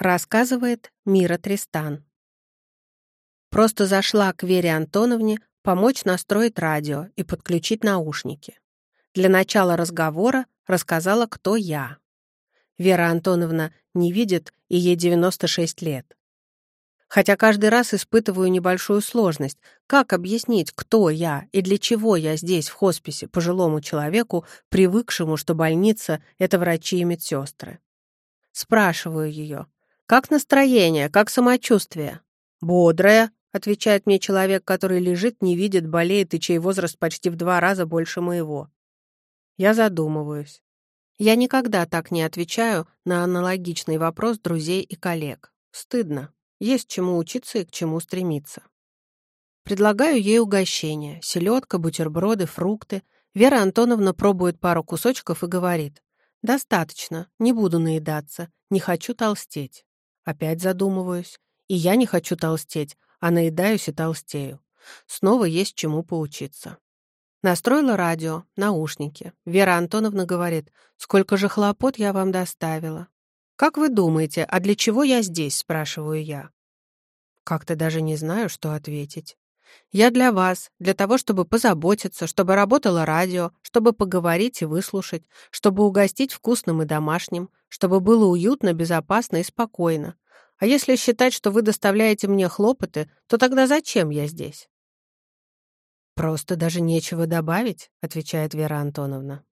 Рассказывает Мира Тристан. Просто зашла к Вере Антоновне помочь настроить радио и подключить наушники. Для начала разговора рассказала, кто я. Вера Антоновна не видит, и ей 96 лет. Хотя каждый раз испытываю небольшую сложность, как объяснить, кто я и для чего я здесь, в хосписе, пожилому человеку, привыкшему, что больница — это врачи и медсестры. Спрашиваю ее, как настроение, как самочувствие? Бодрое, отвечает мне человек, который лежит, не видит, болеет и чей возраст почти в два раза больше моего. Я задумываюсь. Я никогда так не отвечаю на аналогичный вопрос друзей и коллег. Стыдно. Есть чему учиться и к чему стремиться. Предлагаю ей угощение. Селедка, бутерброды, фрукты. Вера Антоновна пробует пару кусочков и говорит. «Достаточно. Не буду наедаться. Не хочу толстеть». Опять задумываюсь. И я не хочу толстеть, а наедаюсь и толстею. Снова есть чему поучиться. Настроила радио, наушники. Вера Антоновна говорит, «Сколько же хлопот я вам доставила?» «Как вы думаете, а для чего я здесь?» — спрашиваю я. Как-то даже не знаю, что ответить. Я для вас, для того, чтобы позаботиться, чтобы работало радио, чтобы поговорить и выслушать, чтобы угостить вкусным и домашним, чтобы было уютно, безопасно и спокойно. А если считать, что вы доставляете мне хлопоты, то тогда зачем я здесь? «Просто даже нечего добавить», — отвечает Вера Антоновна.